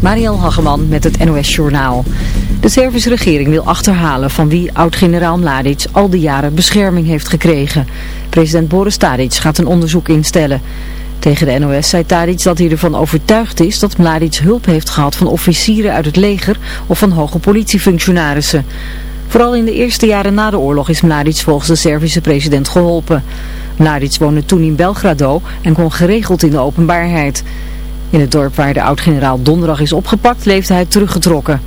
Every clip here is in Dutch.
Mariel Hageman met het NOS Journaal. De Servische regering wil achterhalen van wie oud-generaal Mladic al die jaren bescherming heeft gekregen. President Boris Tadic gaat een onderzoek instellen. Tegen de NOS zei Tadic dat hij ervan overtuigd is dat Mladic hulp heeft gehad van officieren uit het leger of van hoge politiefunctionarissen. Vooral in de eerste jaren na de oorlog is Mladic volgens de Servische president geholpen. Mladic woonde toen in Belgrado en kon geregeld in de openbaarheid. In het dorp waar de oud-generaal donderdag is opgepakt leefde hij teruggetrokken.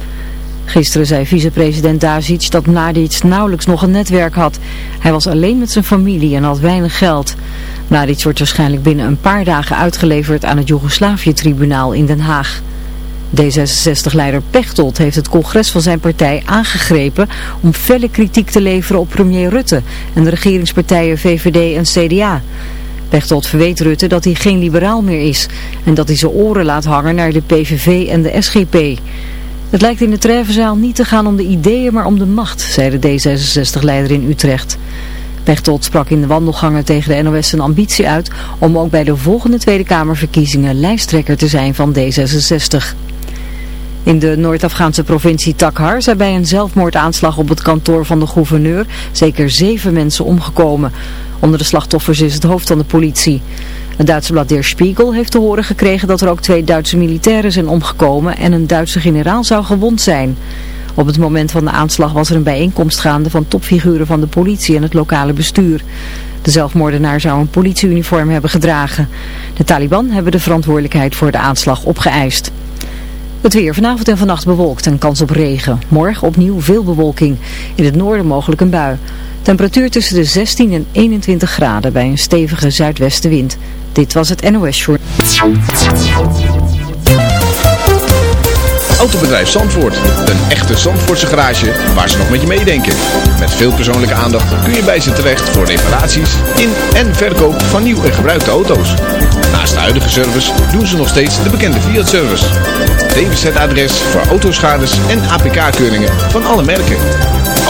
Gisteren zei vicepresident Dazic dat Mladic nauwelijks nog een netwerk had. Hij was alleen met zijn familie en had weinig geld. Mladic wordt waarschijnlijk binnen een paar dagen uitgeleverd aan het Joegoslavië-tribunaal in Den Haag. D66-leider Pechtold heeft het congres van zijn partij aangegrepen om felle kritiek te leveren op premier Rutte en de regeringspartijen VVD en CDA. Pechtold verweet Rutte dat hij geen liberaal meer is en dat hij zijn oren laat hangen naar de PVV en de SGP. Het lijkt in de Trevenzaal niet te gaan om de ideeën, maar om de macht, zei de D66-leider in Utrecht. Pechtold sprak in de wandelgangen tegen de NOS zijn ambitie uit om ook bij de volgende Tweede Kamerverkiezingen lijsttrekker te zijn van D66. In de Noord-Afghaanse provincie Takhar zijn bij een zelfmoordaanslag op het kantoor van de gouverneur zeker zeven mensen omgekomen. Onder de slachtoffers is het hoofd van de politie. Het Duitse blad Der Spiegel heeft te horen gekregen dat er ook twee Duitse militairen zijn omgekomen en een Duitse generaal zou gewond zijn. Op het moment van de aanslag was er een bijeenkomst gaande van topfiguren van de politie en het lokale bestuur. De zelfmoordenaar zou een politieuniform hebben gedragen. De Taliban hebben de verantwoordelijkheid voor de aanslag opgeëist. Het weer vanavond en vannacht bewolkt en kans op regen. Morgen opnieuw veel bewolking. In het noorden mogelijk een bui. Temperatuur tussen de 16 en 21 graden bij een stevige zuidwestenwind. Dit was het NOS Short. Autobedrijf Zandvoort. Een echte Zandvoortse garage waar ze nog met je meedenken. Met veel persoonlijke aandacht kun je bij ze terecht voor reparaties in en verkoop van nieuw en gebruikte auto's. Naast de huidige service doen ze nog steeds de bekende Fiat-service. DWZ-adres voor autoschades en APK-keuringen van alle merken.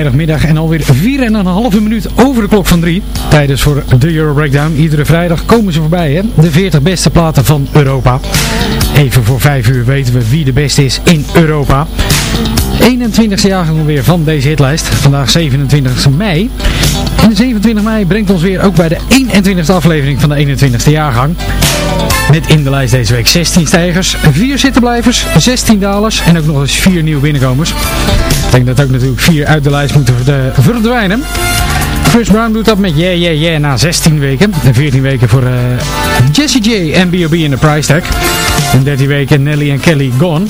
Vrijdagmiddag en alweer 4,5 minuut over de klok van 3. Tijdens voor de Euro Breakdown. Iedere vrijdag komen ze voorbij, hè? De 40 beste platen van Europa. Even voor 5 uur weten we wie de beste is in Europa. 21ste jaargang alweer van deze hitlijst. Vandaag 27 mei. En de 27 mei brengt ons weer ook bij de 21ste aflevering van de 21ste jaargang. Met in de lijst deze week 16 stijgers, 4 zittenblijvers, 16 dalers en ook nog eens 4 nieuwe binnenkomers. Ik denk dat ook natuurlijk 4 uit de lijst moeten verd- verdwijnen. Chris Brown doet dat met Yeah Yeah Yeah na 16 weken. En 14 weken voor eh, Jessie J en B.O.B. in de price tag. En 13 weken Nelly en Kelly Gone.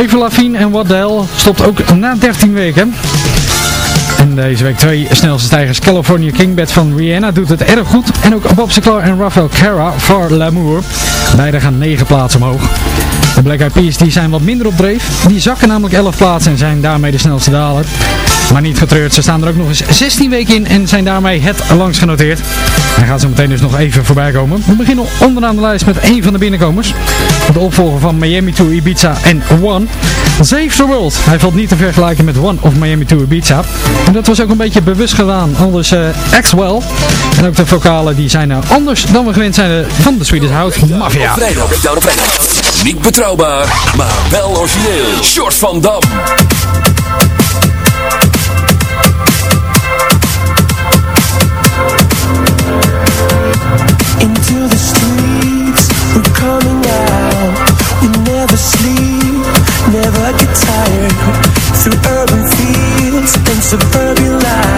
Eva Lafine en What the Hell stopt ook na 13 weken. En deze week twee snelste stijgers. California Kingbed van Rihanna doet het erg goed. En ook Bob Sinclair en Rafael Cara voor L'amour. Beide gaan 9 plaatsen omhoog. De Black Eyed Peas die zijn wat minder op dreef. Die zakken namelijk 11 plaatsen en zijn daarmee de snelste daler. Maar niet getreurd, ze staan er ook nog eens 16 weken in en zijn daarmee het langst genoteerd. Hij gaat zo meteen dus nog even voorbij komen. We beginnen onderaan de lijst met één van de binnenkomers. De opvolger van Miami to Ibiza en One. Save the World. Hij valt niet te vergelijken met One of Miami to Ibiza. En dat was ook een beetje bewust gedaan. Anders uh, Axwell. En ook de vocalen die zijn uh, anders dan we gewend zijn uh, van de Swedish House Mafia. Maar wel origineel. Short van Dam. Into the streets, we're coming out. We never sleep, never get tired. Through urban fields and suburban life.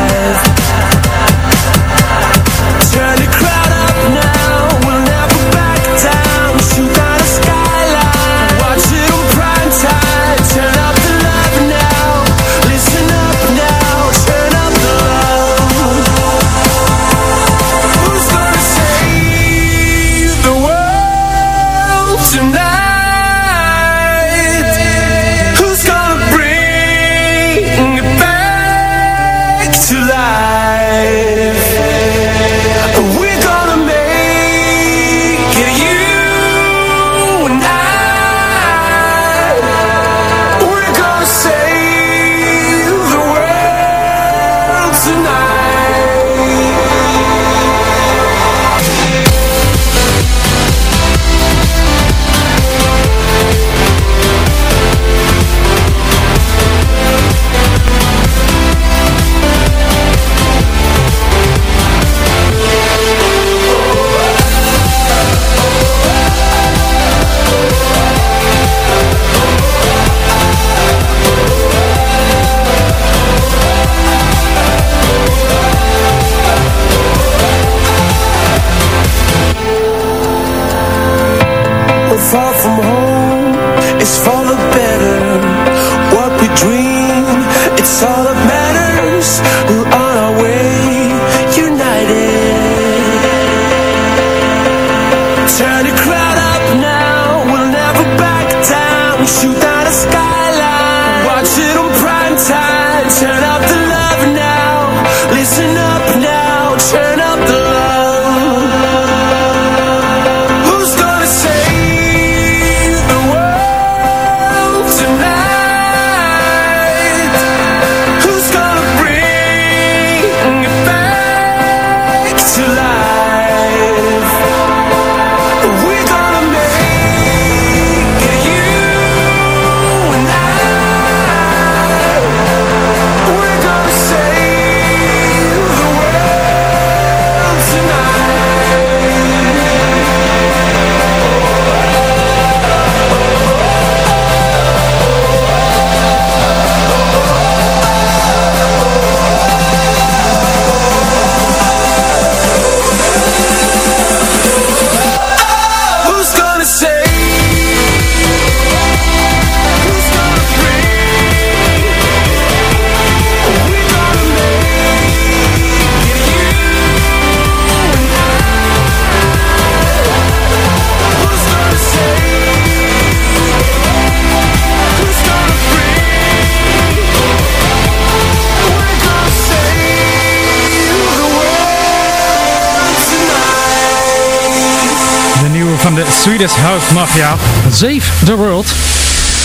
Swedish House Mafia. Save the World.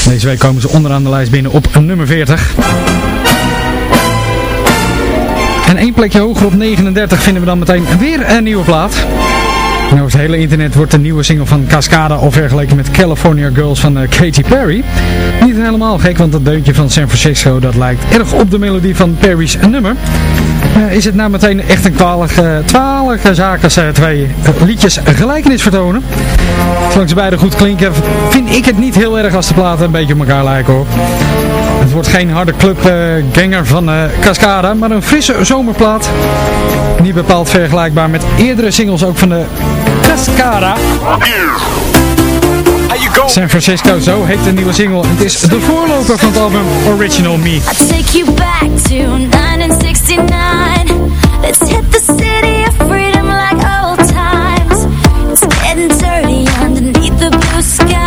Deze week komen ze onderaan de lijst binnen op nummer 40. En één plekje hoger op 39 vinden we dan meteen weer een nieuwe plaat. Over het hele internet wordt de nieuwe single van Cascada al vergeleken met California Girls van eh, Katy Perry. Niet helemaal gek, want dat deuntje van San Francisco dat lijkt erg op de melodie van Perry's nummer. Eh, is het nou meteen echt een kwalige, kwalijke zaak als eh, twee eh, liedjes gelijkenis vertonen? Zolang ze beide goed klinken, vind ik het niet heel erg als de platen een beetje op elkaar lijken hoor. Wordt geen harde clubganger van eh, Cascada, maar een frisse zomerplaat. Niet bepaald vergelijkbaar met eerdere singles ook van de Cascada. San Francisco, zo heet de nieuwe single. Het is de voorloper van het album Original Me. Take you back to 1969. Let's hit the city of freedom like old times. It's getting dirty underneath the blue sky.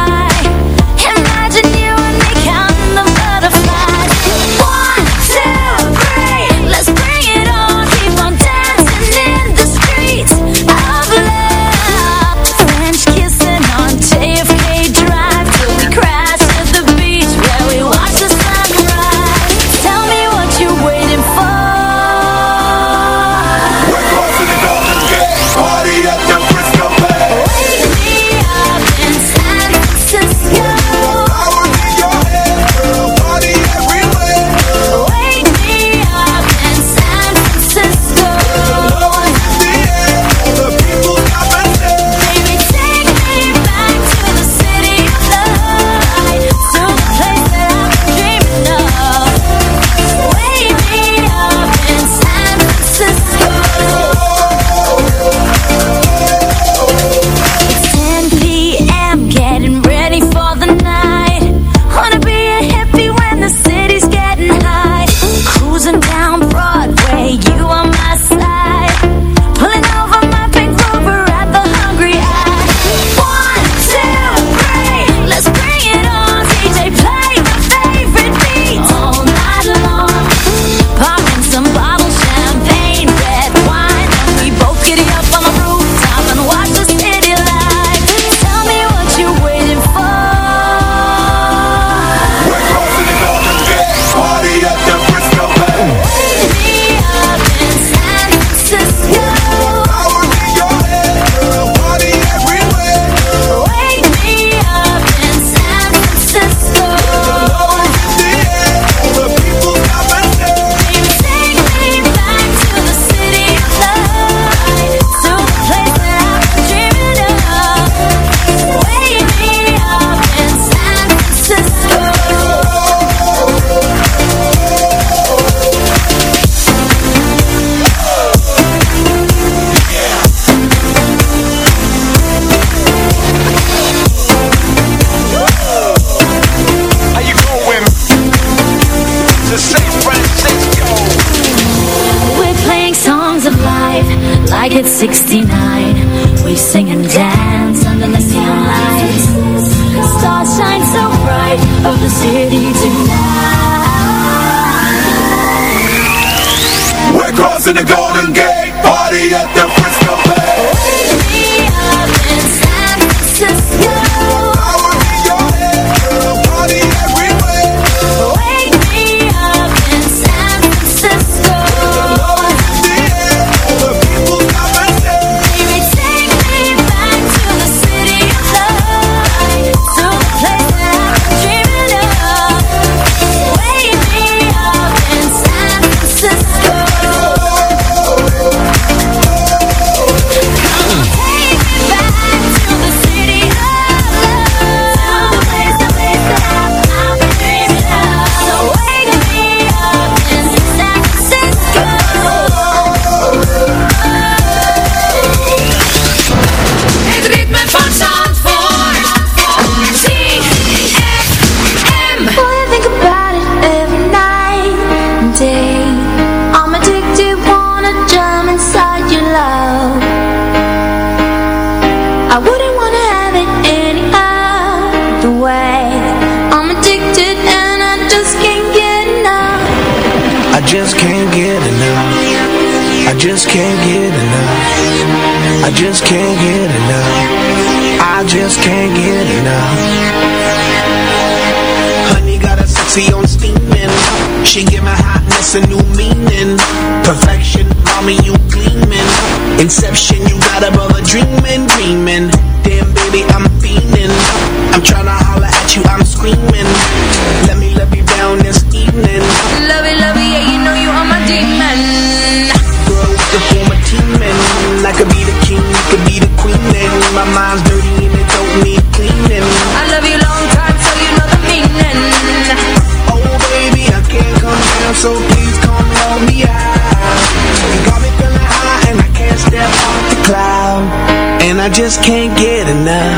I just can't get enough.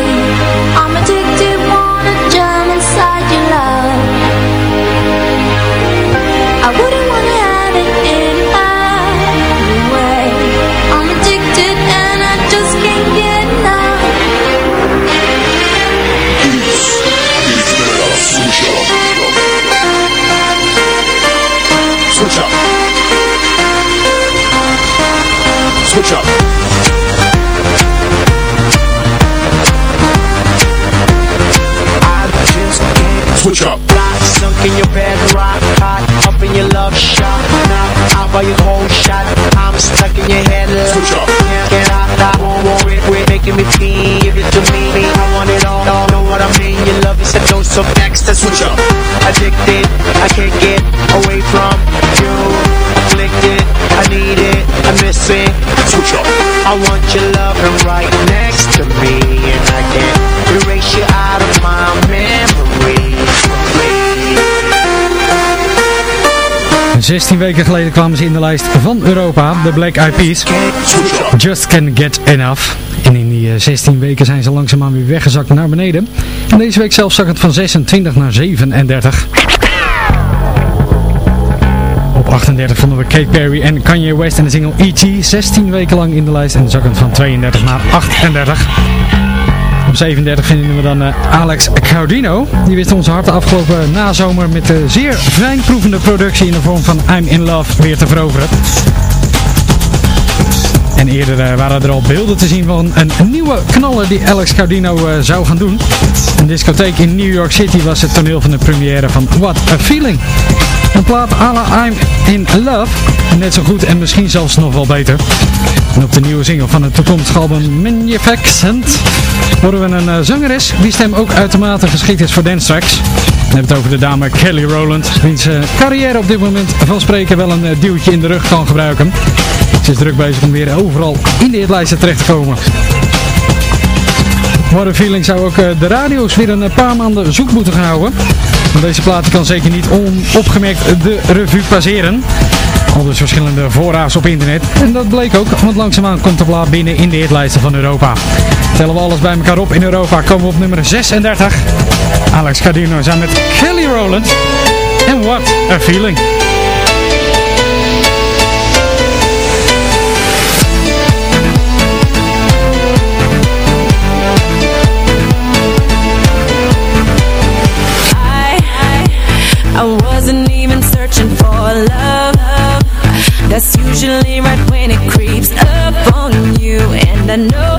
Up. Fly, sunk in your bed, rock hot, up in your love shot. Now, out by your whole shot, I'm stuck in your head. Switch up. Can't get out, I won't it, quit making me feel. Give it to me, I want it all, all, know what I mean? Your love is a dose of extra. Switch up. Addicted, I can't get away from you. Afflicted, I need it, I miss it. Switch up. I want your loving right next to me, and I can't erase you out of my memory. 16 weken geleden kwamen ze in de lijst van Europa, de Black Eyed Peas. Just Can't Get Enough. En in die eh, 16 weken zijn ze langzaamaan weer weggezakt naar beneden. En deze week zelfs zak het van 26 naar 37. Op 38 vonden we Kate Perry en Kanye West en de single E.T. 16 weken lang in de lijst en zakkend van 32 naar 38. Op 37 vinden we dan eh, Alex Caudino. Die wist onze harten afgelopen nazomer met de zeer fijnproevende productie in de vorm van I'm in Love weer te veroveren. En eerder eh, waren er al beelden te zien van een nieuwe knaller die Alex Caudino eh, zou gaan doen. Een discotheek in New York City was het toneel van de première van What a Feeling. Een plaat à la I'm in Love. Net zo goed en misschien zelfs nog wel beter. En op de nieuwe single van het toekomstige album Magnificent horen we een eh, zangeres die stem ook uitermate geschikt is voor dance tracks. We hebben het over de dame Kelly Rowland, wiens carrière op dit moment van spreken wel een duwtje in de rug kan gebruiken. Ze is druk bezig om weer overal in de hitlijsten terecht te komen. What a Feeling zou ook eh, de radio's weer een paar maanden zoek moeten gaan houden. Deze plaat kan zeker niet onopgemerkt de revue passeren. Al dus verschillende voorraads op internet. En dat bleek ook, want langzaamaan komt de plaat binnen in de hitlijsten van Europa. Tellen we alles bij elkaar op in Europa, komen we op nummer 36. Alex Cardino samen met Kelly Rowland. En What a Feeling. That's usually right when it creeps up on you. And I know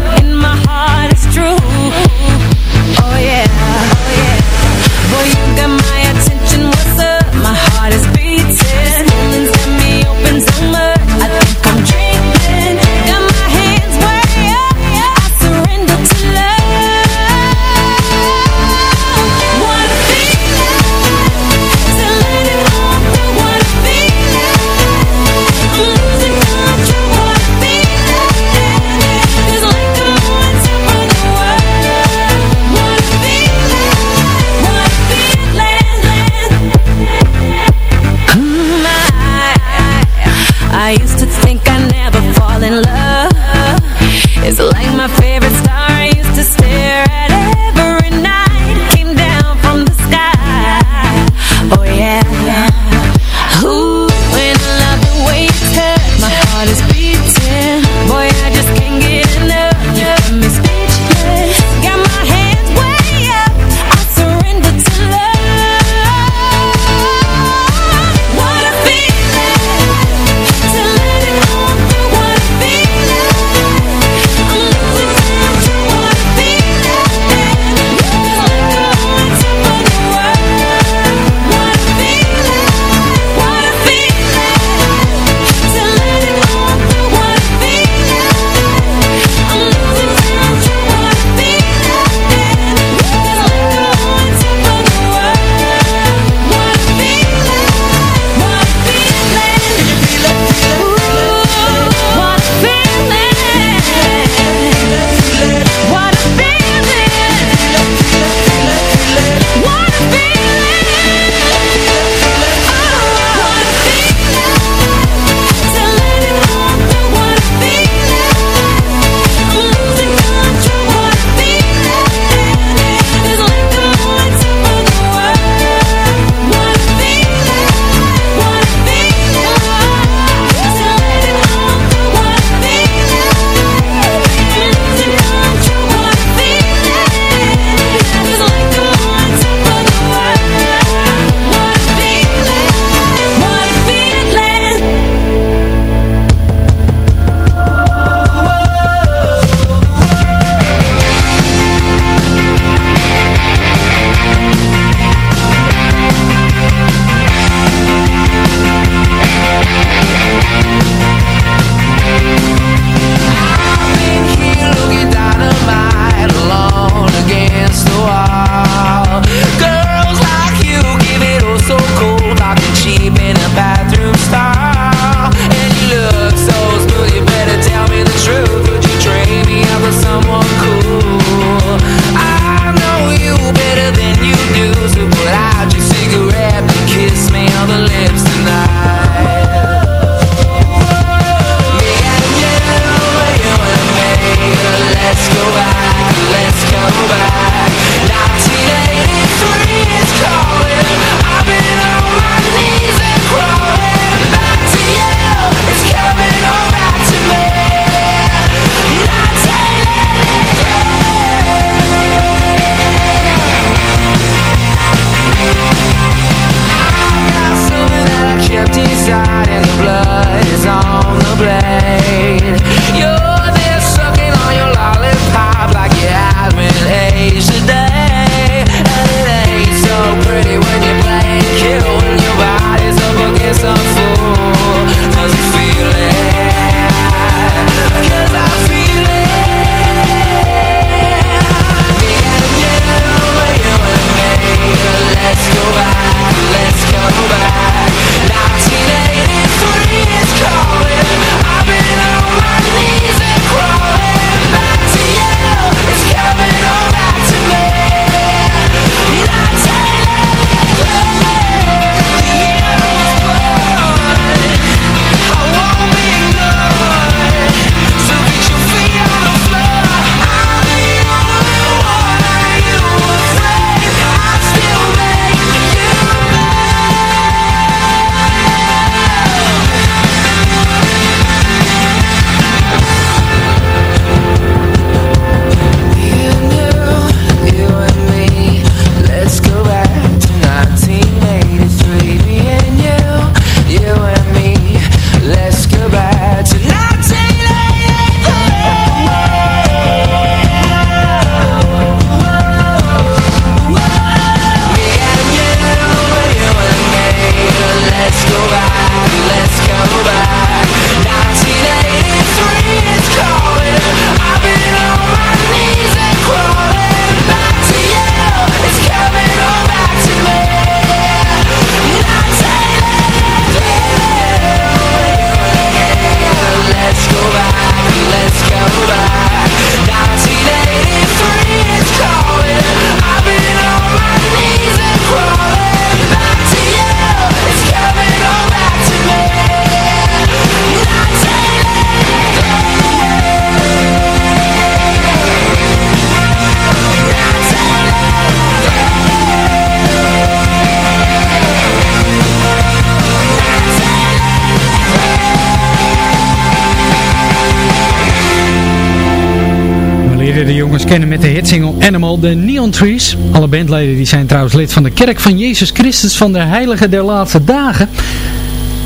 jongens kennen met de hitsingle Animal, de Neon Trees. Alle bandleden die zijn trouwens lid van de Kerk van Jezus Christus van de Heilige der Laatste Dagen.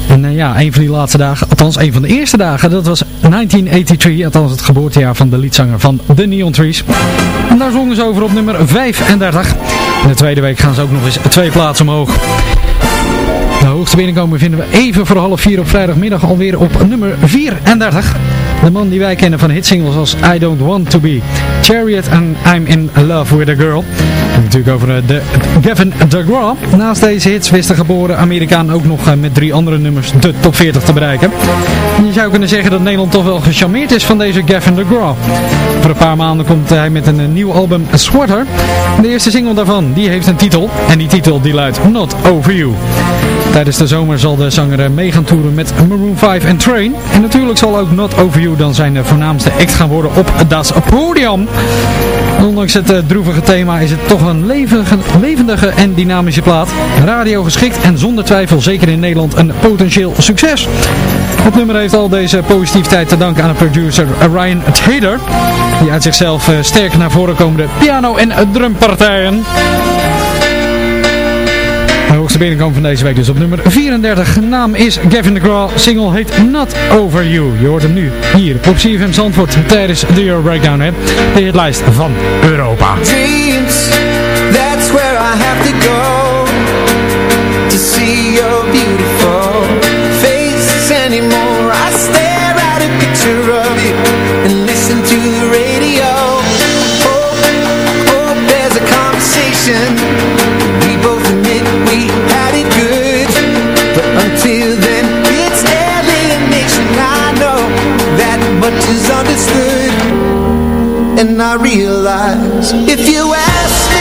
En eh, ja, een van die laatste dagen, althans een van de eerste dagen, dat was 1983, althans het geboortejaar van de liedzanger van The Neon Trees. En daar zongen ze over op nummer 35. In de tweede week gaan ze ook nog eens twee plaatsen omhoog. De hoogste binnenkomen vinden we even voor half vier op vrijdagmiddag alweer op nummer 34. De man die wij kennen van hitsingles als I Don't Want To Be, Chariot en I'm In Love With A Girl. En natuurlijk over eh, de Gavin DeGraw. Naast deze hits wist de geboren Amerikaan ook nog eh, met drie andere nummers de top 40 te bereiken. En je zou kunnen zeggen dat Nederland toch wel gecharmeerd is van deze Gavin DeGraw. Voor een paar maanden komt hij met een eh, nieuw album Sweater. De eerste single daarvan, die heeft een titel. En die titel die luidt Not Over You. Tijdens de zomer zal de zanger mee gaan toeren met Maroon 5 en Train. En natuurlijk zal ook Not Over You dan zijn voornaamste act gaan worden op Das Podium. Ondanks het eh, droevige thema is het toch een levendige, levendige en dynamische plaat. Radio geschikt en zonder twijfel zeker in Nederland een potentieel succes. Het nummer heeft al deze positiviteit te danken aan de producer Ryan Taylor. Die uit zichzelf eh, sterk naar voren komende piano- en drumpartijen. Hoogste binnenkomen van deze week dus op nummer 34. Naam is Gavin DeGraw. Single heet Not Over You. Je hoort hem nu hier op CFM Zandvoort tijdens de Euro Breakdown. Hè? De hitlijst van Europa. dreams That's where I have to go To see your beautiful and I realize if you ask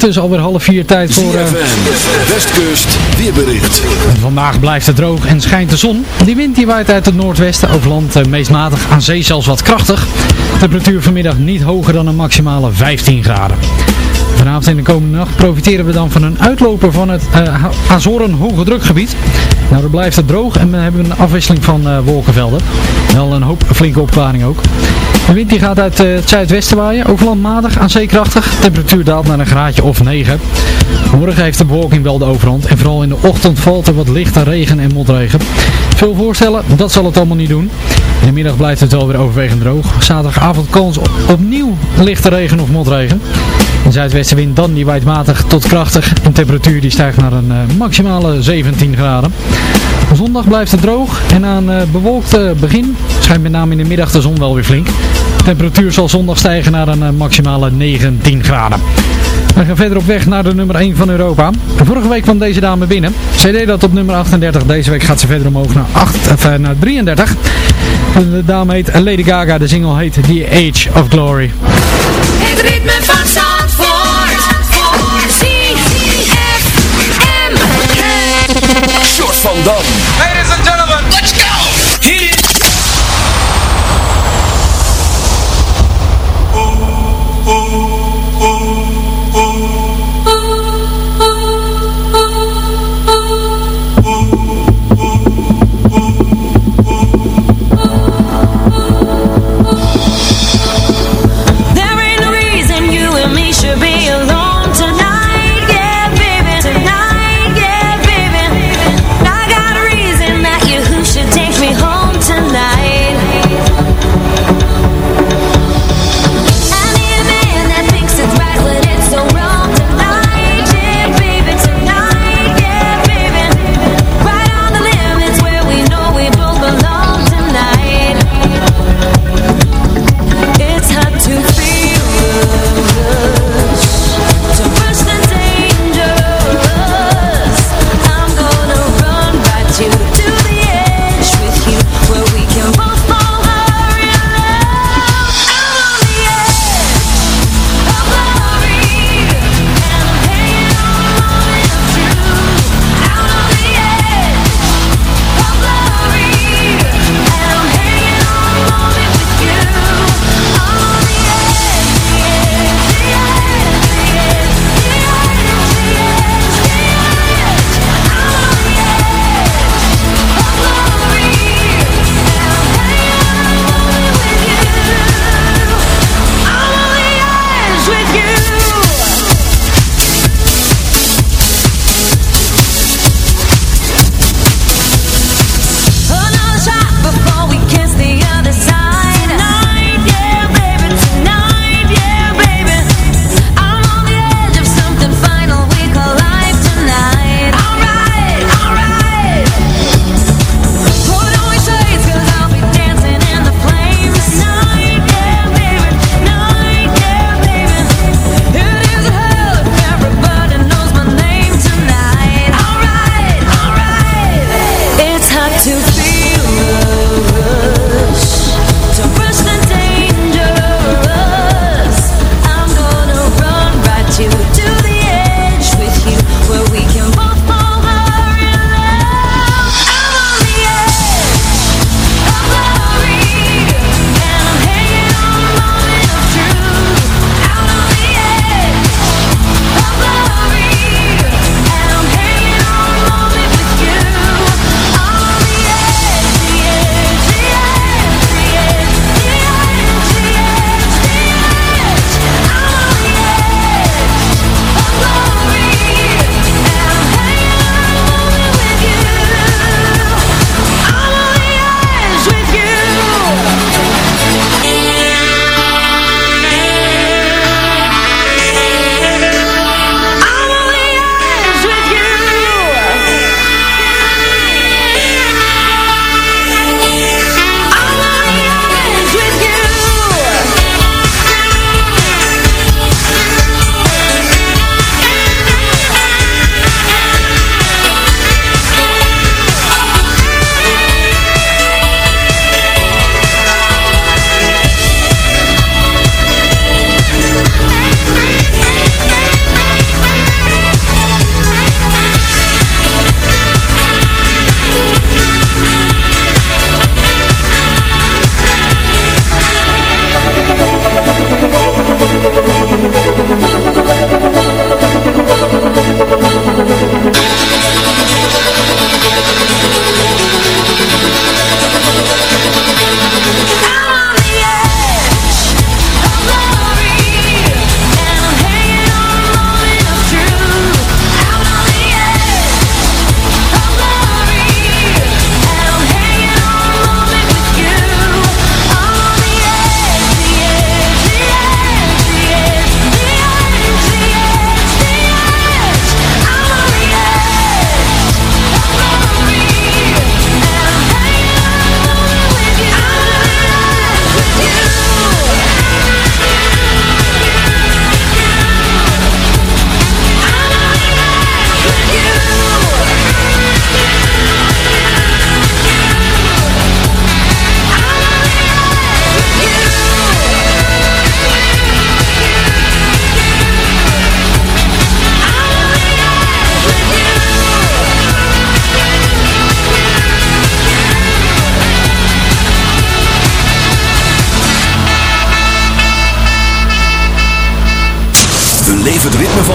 You. Ondertussen alweer half vier tijd voor... ZFM, Westkust, weerbericht. Vandaag blijft het droog en schijnt de zon. Die wind die waait uit het noordwesten over land eh, meest matig, aan zee zelfs wat krachtig. Temperatuur vanmiddag niet hoger dan een maximale 15 graden. Vanavond en de komende nacht profiteren we dan van een uitloper van het eh, Azoren hoge drukgebied. Nou, dan blijft het droog en we hebben een afwisseling van wolkenvelden. Wel een hoop flinke opklaring ook. De wind die gaat uit het zuidwesten waaien, overland matig, aan zee krachtig. Temperatuur daalt naar een graadje of 9. Morgen heeft de bewolking wel de overhand en vooral in de ochtend valt er wat lichte regen en motregen. Veel voorstellen, dat zal het allemaal niet doen. In de middag blijft het wel weer overwegend droog. Zaterdagavond kans op opnieuw lichte regen of motregen. De zuidwestenwind dan die waait matig tot krachtig. En temperatuur die stijgt naar een eh, maximale 17 graden. Zondag blijft het droog en aan een bewolkt eh, begin schijnt met name in de middag de zon wel weer flink. De temperatuur zal zondag stijgen naar een eh, maximale 19 graden. We gaan verder op weg naar de nummer 1 van Europa. Vorige week kwam deze dame binnen. Zij deed dat op nummer 38. Deze week gaat ze verder omhoog naar, 8, of, eh, naar 33. De dame heet Lady Gaga. De single heet The Age of Glory. Ritme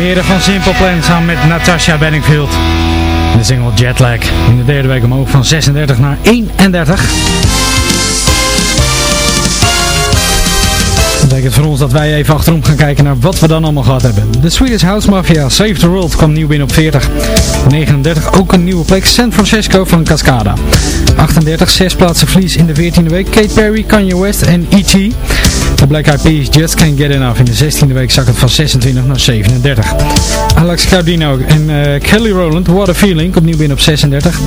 heren van Simple Plan samen met Natasha Benningfield. De single Jetlag. In de derde week omhoog van 36 naar 31. Dat betekent voor ons dat wij even achterom gaan kijken naar wat we dan allemaal gehad hebben. De Swedish House Mafia Save the World kwam nieuw binnen op 40. 39 ook een nieuwe plek. San Francisco van Cascada. 38 zes plaatsen verlies in de 14e week. Kate Perry, Kanye West en E.T. De Black Eyed Peas Just Can't Get Enough. In de 16e week zak het van 26 naar 37. Alex Cardino en eh, Kelly Rowland, What a Feeling, komt binnen op 36.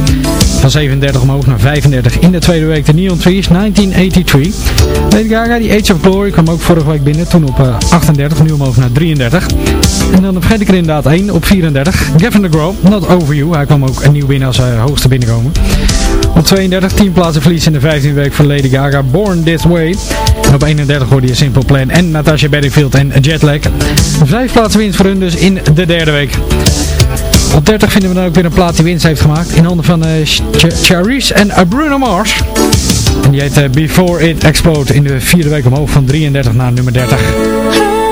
Van 37 omhoog naar 35. In de tweede week de Neon Trees, 1983. Lady Gaga, die Age of Glory, kwam ook vorige week binnen. Toen op eh, 38, nu omhoog naar 33. En dan vergeet ik er inderdaad één op 34. Gavin DeGraw, Not Over You. Hij kwam ook een nieuw binnen als uh, hoogste binnenkomen. Op 32, 10 plaatsen verlies in de 15e week van Lady Gaga, Born This Way. En op 31 hoorde je Simple Plan en Natasha Bedingfield en Jetlag. Vijf plaatsen winst voor hun dus in de derde week. Op 30 vinden we dan ook weer een plaat die winst heeft gemaakt. In handen van uh, Charisse en uh, Bruno Mars. En die heet uh, Before It Explode in de vierde week omhoog van 33 naar nummer 30.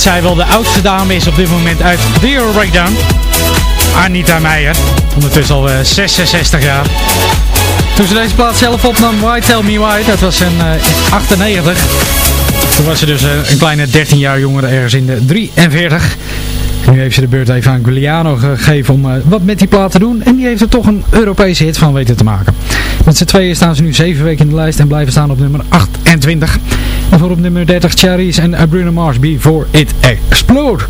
zij wel de oudste dame is op dit moment uit The Euro Breakdown. Anita Meijer, ondertussen al eh, 66 jaar. Toen ze deze plaat zelf opnam, Why Tell Me Why, dat was in eh, 98. Toen was ze dus eh, een kleine 13 jaar jongere ergens in de 43. Nu heeft ze de beurt even aan Giuliano gegeven om wat met die plaat te doen. En die heeft er toch een Europese hit van weten te maken. Met z'n tweeën staan ze nu 7 weken in de lijst en blijven staan op nummer 28. Voor op nummer 30 Cherries en Bruno Mars voor It Explode.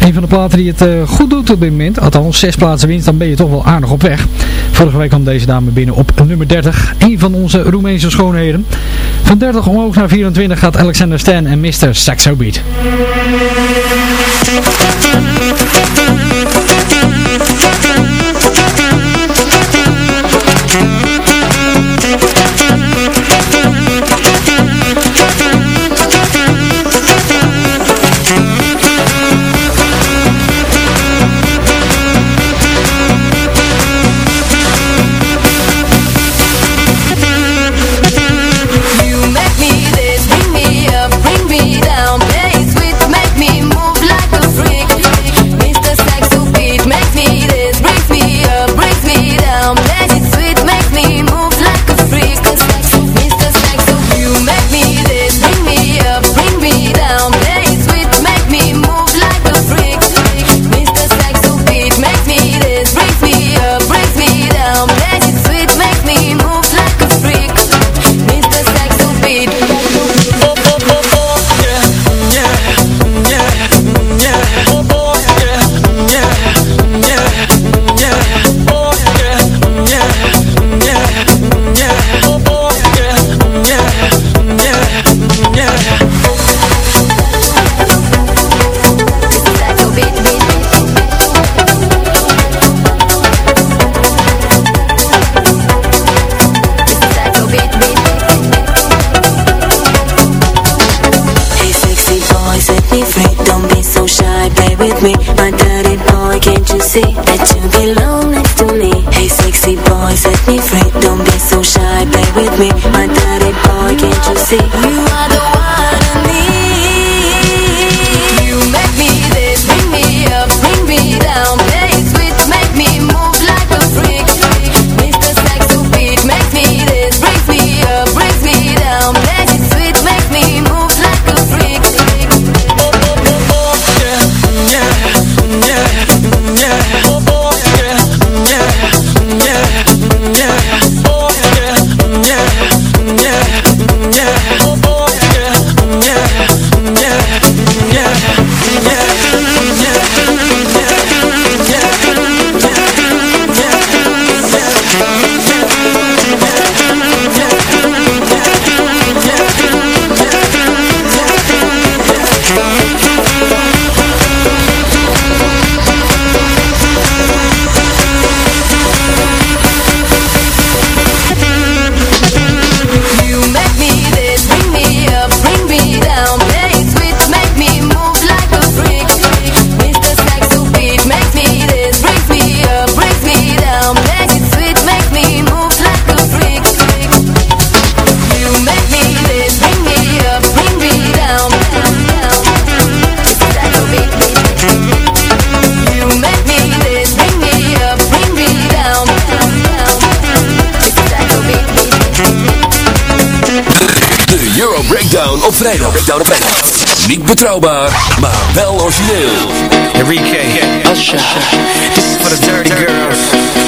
Een van de platen die het eh, goed doet op dit moment, althans zes plaatsen winst, dan ben je toch wel aardig op weg. Vorige week kwam deze dame binnen op nummer 30, een van onze Roemeense schoonheden. Van 30 omhoog naar 24 gaat Alexander Stan en Mr. Saxo Beat. Niet betrouwbaar, maar wel origineel. Enrique, Usher, this is for the dirty girls.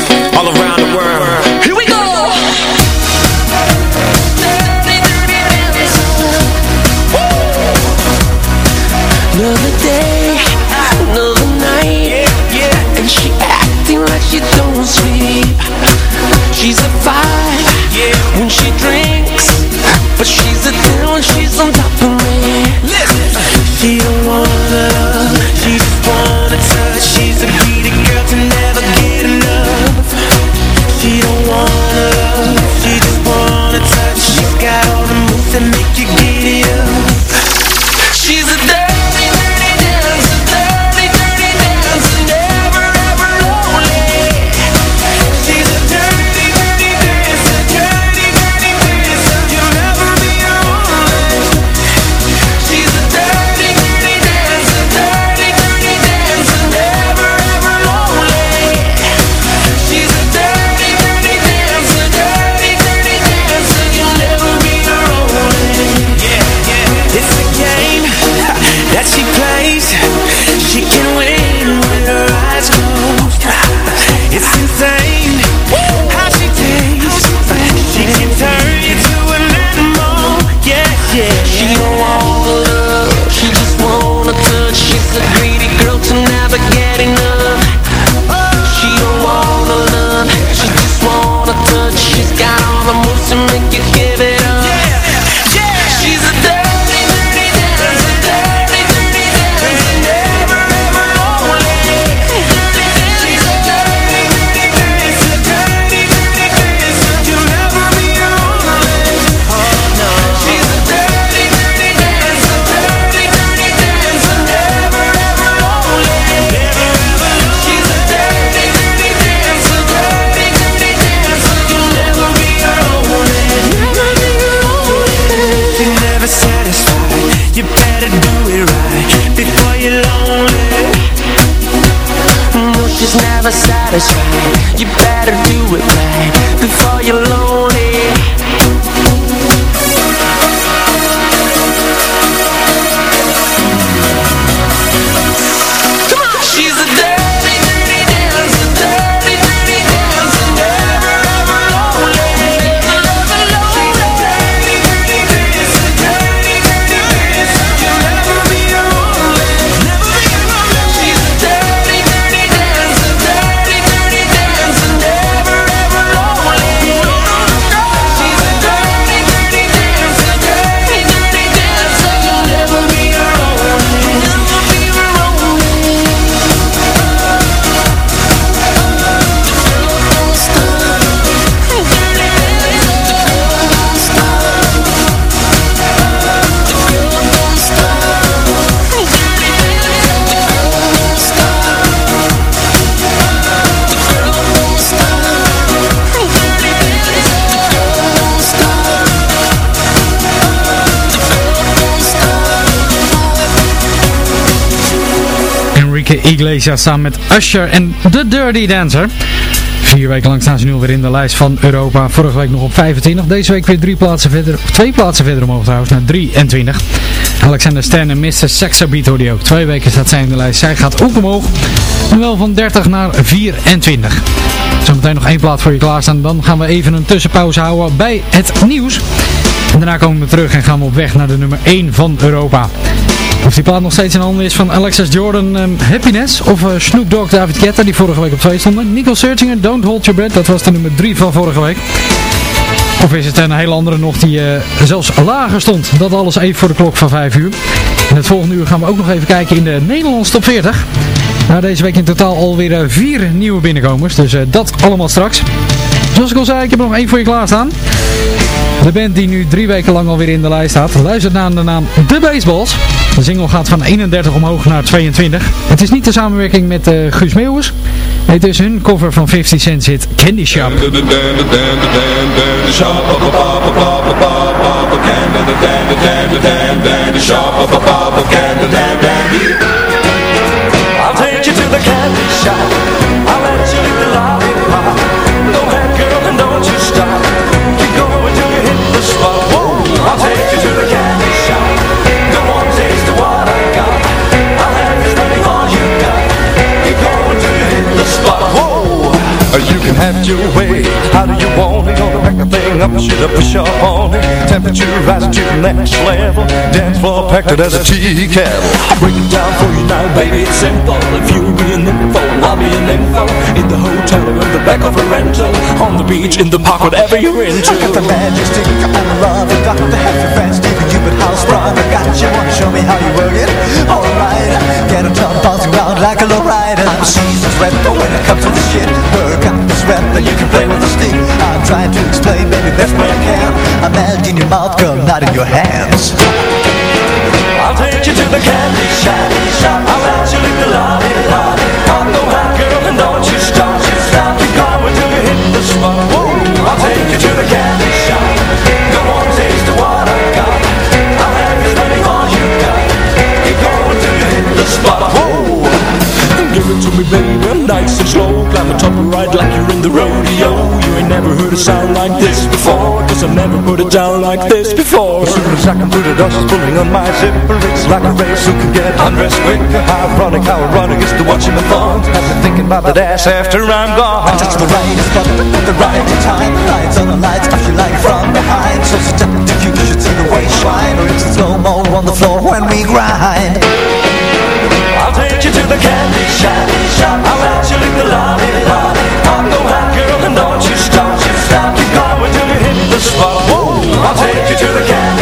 Iglesias samen met Usher en The Dirty Dancer. Vier weken lang staan ze nu alweer in de lijst van Europa. Vorige week nog op 25. Deze week weer drie plaatsen verder, twee plaatsen verder omhoog trouwens, naar 23. Alexander Stan en Mr. Sexabeat hoorde ook. Twee weken staat zij in de lijst. Zij gaat ook omhoog. Nu wel van 30 naar 24. Zometeen nog één plaat voor je klaarstaan. Dan gaan we even een tussenpauze houden bij het nieuws. En daarna komen we terug en gaan we op weg naar de nummer 1 van Europa. Of die plaat nog steeds in handen is van Alexis Jordan ehm, Happiness of eh, Snoop Dogg David Guetta die vorige week op 2 stonden. Nico Searchinger Don't Hold Your Breath, dat was de nummer 3 van vorige week. Of is het een hele andere nog die eh, zelfs lager stond. Dat alles even voor de klok van 5 uur. In het volgende uur gaan we ook nog even kijken in de Nederlandse top 40. Nou, deze week in totaal alweer eh, vier nieuwe binnenkomers. Dus dat allemaal straks. Zoals ik al zei, ik heb er nog één voor je klaarstaan. De band die nu drie weken lang alweer in de lijst staat, luistert naar de naam The Baseballs. De single gaat van 31 omhoog naar 22. Het is niet de samenwerking met eh, Guus Meeuwis. Nee, het is hun cover van 50 Cent hit Candy Shop. Let don't you. Your way. How do you want it? Gonna pack a thing up, shoot up, push up on it. Temperature rising to the next level. Dance floor packed it as a tea kettle. Break it down for you now, baby. It's simple. If you'll be an info, I'll be an info. In the hotel or in the back of a rental. On the beach, in the park, whatever you're into. I got the magic stick the love I got to have your friends Stevie Cupid house brother I got you Wanna show me how you work it? Alright Get a tongue bouncing around like a low rider I'm a seasoned rep but when it comes to the shit Work out this that you can play with a stick I'm trying to explain baby best way I can I'm mad in your mouth girl not in your hands I'll take you to the candy shop. I'll let you lick the lollipop. I'll go out, girl, and don't you stop. Stop, keep going till you hit the spot. Whoa, I'll take you to the candy shop. Go on, taste of what I got. I'll have you spending all you got. Keep going till you hit the spot. Whoa, give it to me, baby, nice and slow. Climb the top and ride like you're in the rodeo. You ain't never heard a sound like this before. Cause I've never put it down like this before. As soon as I come through the door, she's pulling on my zipper. It's like a race who can get undressed quicker. How ironic, how ironic is to watching the thorns. I've been thinking about that ass after I'm gone. I touch the right spot at the right time Lights on the lights, touch you like from behind So seductive you should see the way shine Or it's slow-mo on the floor when we grind take you to the candy shop. I'll let you lick the lollipop. I'll go out, girl, and don't you stop. Stop, keep going till you hit the spot. I'll take you to the candy